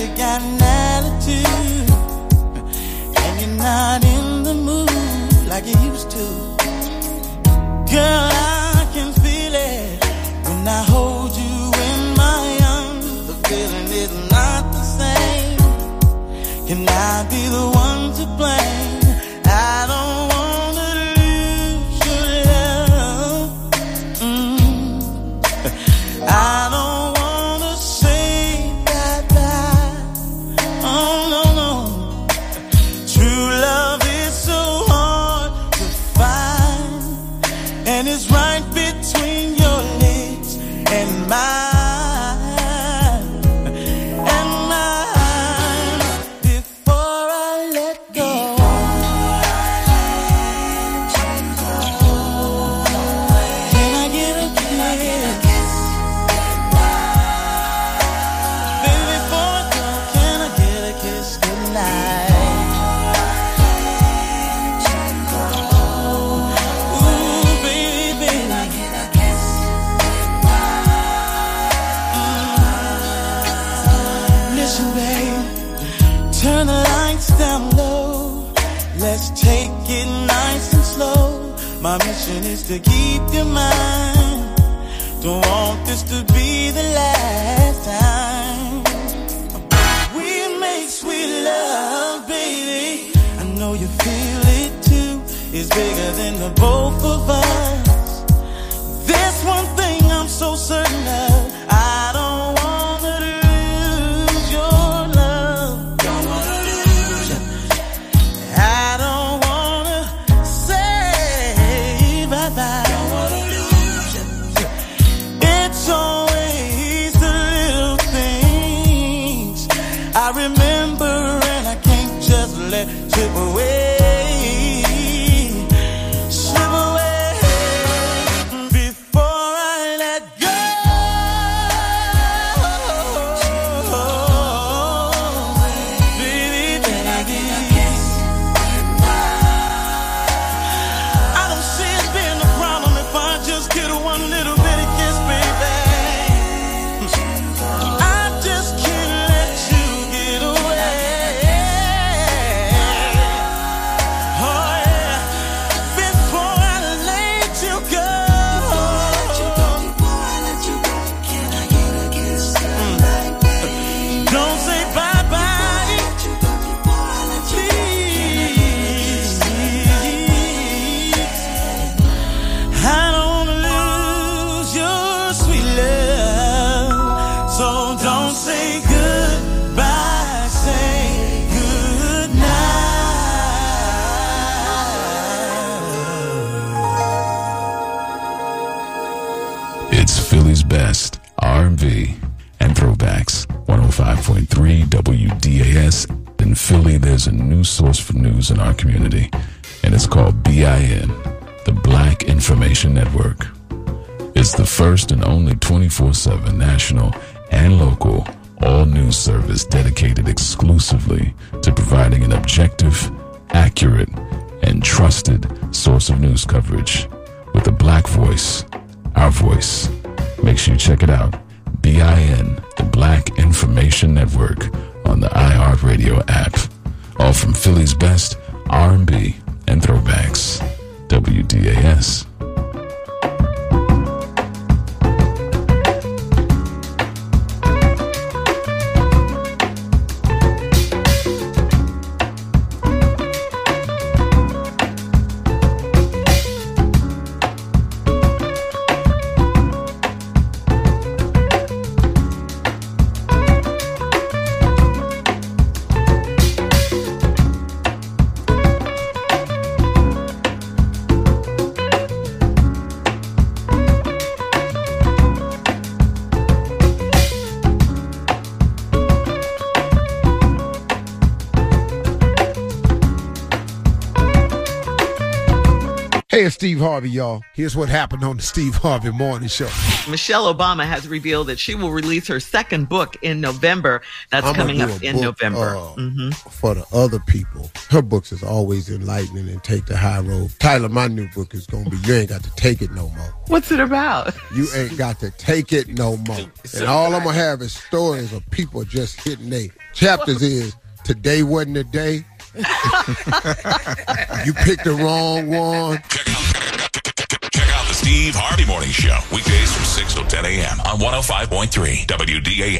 you got an attitude And you're not in like you used to. Girl, I can feel it when I hold you in my arms. The feeling is not the same. Can I be the one to blame? My mission is to keep your mind. Don't want this to be the last time. We make sweet love, baby. I know you feel it too. It's bigger than the both of us. 105.3 WDAS. In Philly, there's a new source for news in our community, and it's called BIN, the Black Information Network. It's the first and only 24-7 national and local all news service dedicated exclusively to providing an objective, accurate, and trusted source of news coverage with a black voice, our voice. Make sure you check it out. BIN, the Black Information Network on the iHeartRadio app. All from Philly's best R&B and throwbacks. WDAS. Hey, it's Steve Harvey, y'all. Here's what happened on the Steve Harvey Morning Show. Michelle Obama has revealed that she will release her second book in November. That's I'ma coming up in book, November. uh, hmm For the other people, her books is always enlightening and take the high road. Tyler, my new book is gonna be You Ain't Got to Take It No More. What's it about? You ain't got to take it no more. And all I'm gonna have is stories of people just hitting they chapters is today wasn't the day. you picked the wrong one. Check out the Steve Harvey Morning Show. Weekdays from 6 till 10 a.m. on 105.3 WDA.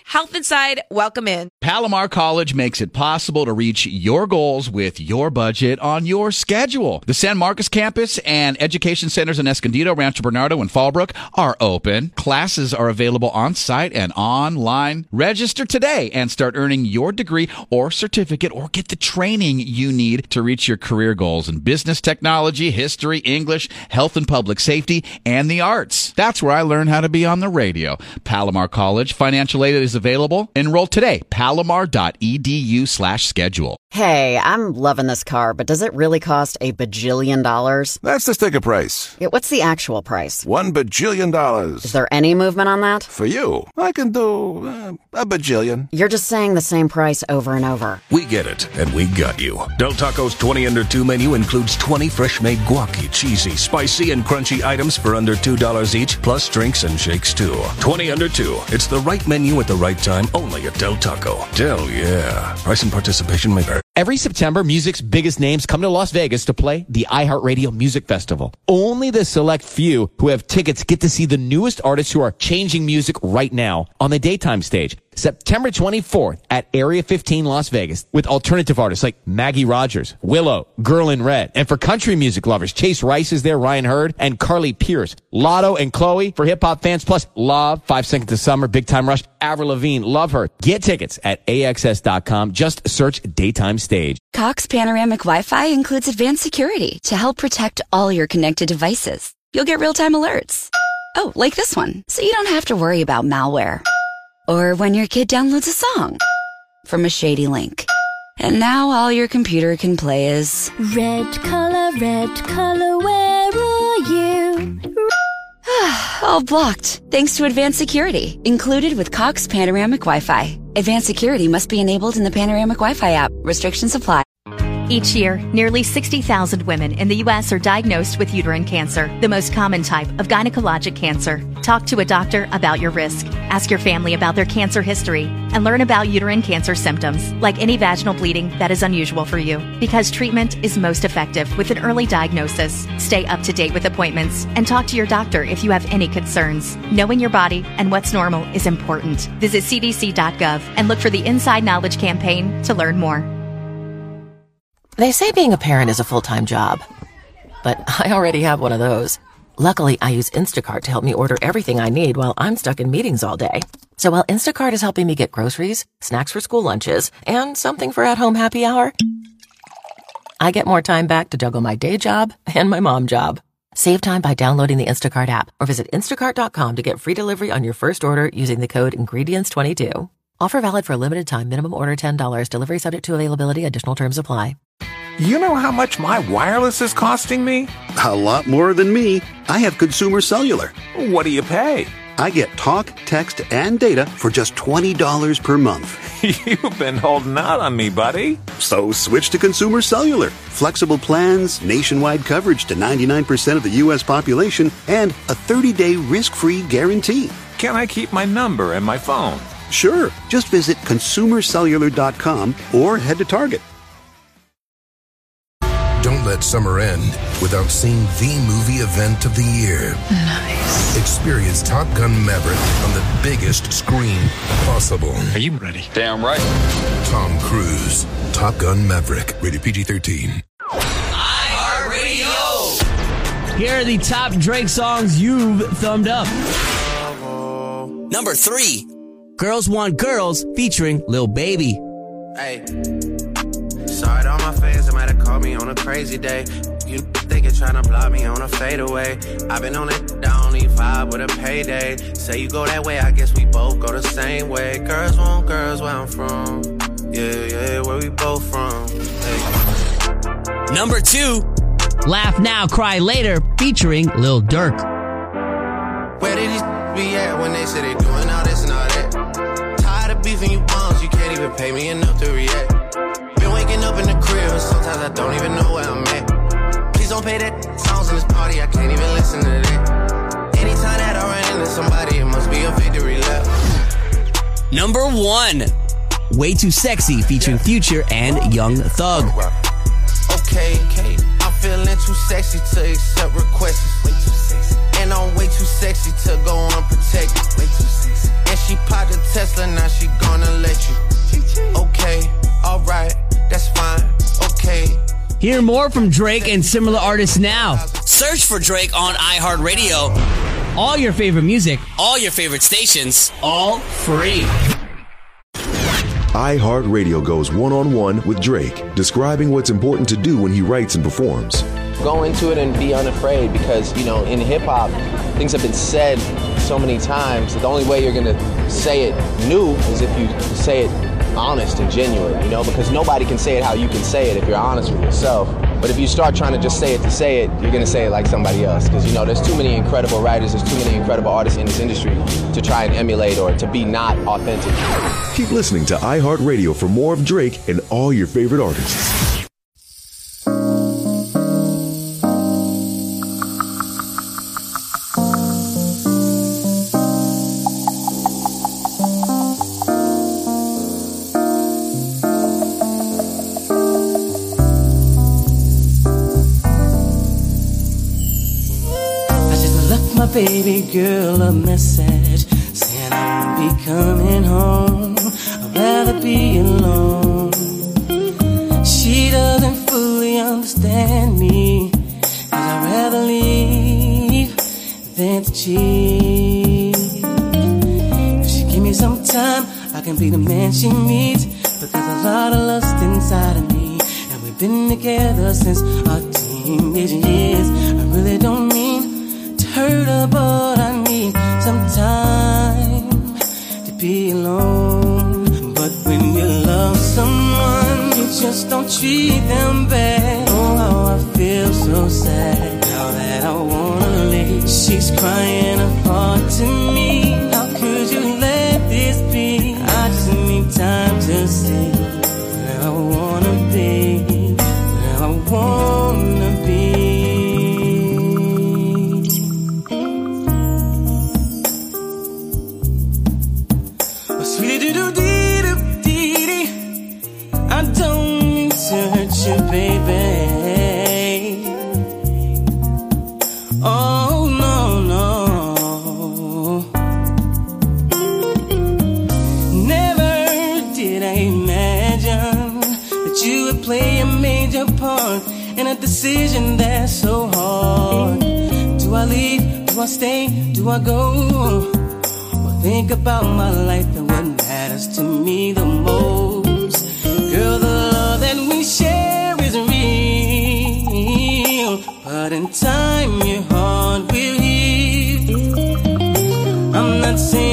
Health Inside, welcome in. Palomar College makes it possible to reach your goals with your budget on your schedule. The San Marcos campus and education centers in Escondido, Rancho Bernardo, and Fallbrook are open. Classes are available on site and online. Register today and start earning your degree or certificate or get the training you need to reach your career goals in business technology, history, English, health and public safety, and the arts. That's where I learned how to be on the radio. Palomar College financial aid is available. Enroll today. Palomar.edu slash schedule. Hey, I'm loving this car, but does it really cost a bajillion dollars? That's the sticker price. Yeah, what's the actual price? One bajillion dollars. Is there any movement on that? For you, I can do uh, a bajillion. You're just saying the same price over and over. We get it, and we got you. Del Taco's 20 under 2 menu includes 20 fresh made guaci, cheesy, spicy, and crunchy items for under $2 each, plus drinks and shakes too. 20 under 2. It's the right menu at the right time only at Del Taco. Del, yeah. Price and participation may vary. Every September, music's biggest names come to Las Vegas to play the iHeartRadio Music Festival. Only the select few who have tickets get to see the newest artists who are changing music right now on the daytime stage. September 24th at Area 15 Las Vegas with alternative artists like Maggie Rogers, Willow, Girl in Red. And for country music lovers, Chase Rice is there, Ryan Hurd, and Carly Pearce. Latto and Chloe for hip hop fans, plus Love, Five Seconds of Summer, Big Time Rush, Avril Lavigne, Love Her. Get tickets at AXS.com. Just search Daytime Stage. Cox Panoramic Wi-Fi includes advanced security to help protect all your connected devices. You'll get real-time alerts. Oh, like this one, so you don't have to worry about malware. Or when your kid downloads a song from a shady link. And now all your computer can play is Red color, red color, where are you? all blocked thanks to advanced security included with Cox Panoramic Wi-Fi. Advanced security must be enabled in the Panoramic Wi-Fi app. Restrictions apply. Each year, nearly 60,000 women in the U.S. are diagnosed with uterine cancer, the most common type of gynecologic cancer. Talk to a doctor about your risk. Ask your family about their cancer history and learn about uterine cancer symptoms, like any vaginal bleeding that is unusual for you. Because treatment is most effective with an early diagnosis. Stay up to date with appointments and talk to your doctor if you have any concerns. Knowing your body and what's normal is important. Visit cdc.gov and look for the Inside Knowledge campaign to learn more. They say being a parent is a full time job, but I already have one of those. Luckily, I use Instacart to help me order everything I need while I'm stuck in meetings all day. So while Instacart is helping me get groceries, snacks for school lunches, and something for at home happy hour, I get more time back to juggle my day job and my mom job. Save time by downloading the Instacart app or visit instacart.com to get free delivery on your first order using the code INGREDIENTS22. Offer valid for a limited time. Minimum order $10. Delivery subject to availability. Additional terms apply. You know how much my wireless is costing me? A lot more than me. I have Consumer Cellular. What do you pay? I get talk, text, and data for just $20 per month. You've been holding out on me, buddy. So switch to Consumer Cellular. Flexible plans, nationwide coverage to 99% of the U.S. population, and a 30 day risk free guarantee. Can I keep my number and my phone? Sure. Just visit consumercellular.com or head to Target. Don't let summer end without seeing the movie event of the year. Nice. Experience Top Gun Maverick on the biggest screen possible. Are you ready? Damn right. Tom Cruise, Top Gun Maverick, rated PG 13. Here are the top Drake songs you've thumbed up. Number three, Girls Want Girls featuring Lil Baby. Hey. Me on a crazy day. You think you're trying to block me on a fadeaway. I've been on it, I only vibe with a payday. Say you go that way, I guess we both go the same way. Girls want girls where I'm from. Yeah, yeah, where we both from. Hey. Number two, Laugh Now, Cry Later featuring Lil Durk. Where did these be at when they say they doing all this and all that? Tired of beefing you bums, you can't even pay me enough to react. Been waking up in the crib, and sometimes I don't even know where I'm at. Please don't pay that songs in this party, I can't even listen to that. Anytime that I run into somebody, it must be a victory lap. number one, Way Too Sexy featuring Future and Young Thug. Okay, okay. I'm feeling too sexy to accept requests. Way too sexy. And I'm way too sexy to go unprotected. Way too sexy. And she popped a Tesla, now she gonna let you. Hear more from Drake and similar artists now. Search for Drake on iHeartRadio. All your favorite music, All your favorite stations. all free. iHeartRadio goes one on one with Drake, describing what's important to do when he writes and performs. go into it and be unafraid because you know in hip hop things have been said so many times that the only way you're gonna say it new is if you say it honest and genuine you know because nobody can say it how you can say it if you're honest with yourself. But if you start trying to just say it to say it you're gonna say it like somebody else. Because you know there's too many incredible writers there's too many incredible artists in this industry to try and emulate or to be not authentic. Keep listening to iHeartRadio for more of Drake and all your favorite artists. Baby girl a message saying I won't be coming home. I'd rather be alone. She doesn't fully understand me. Cause I'd rather leave than to cheat. If she give me some time, I can be the man she needs. But there's a lot of lust inside of me. And we've been together since our teenage years. I really don't to hurt but I need some time to be alone. But when you love someone, you just don't treat them bad. Oh, how I feel so sad now that I wanna leave. She's crying apart to me. How could you let this be? I just need time to play a major part in a decision that's so hard. Do I leave? Do I stay? Do I go? Well, think about my life and what matters to me the most. Girl, the love that we share is real. But in time, your heart will heal. I'm not saying